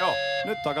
Joo. Nyt on aika